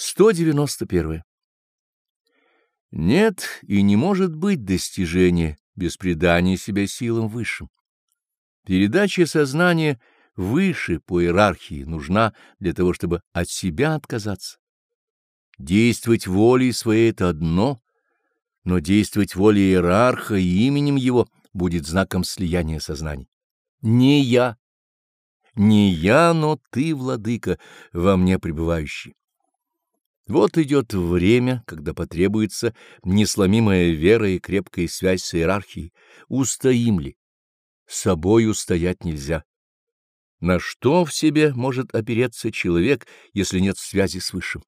191. Нет и не может быть достижения без предания себя силам высшим. Передача сознания выше по иерархии нужна для того, чтобы от себя отказаться. Действовать волей своей — это одно, но действовать волей иерарха и именем его будет знаком слияния сознаний. Не я, не я, но ты, владыка, во мне пребывающий. Вот идет время, когда потребуется несломимая вера и крепкая связь с иерархией. Устоим ли? Собой устоять нельзя. На что в себе может опереться человек, если нет связи с Высшим?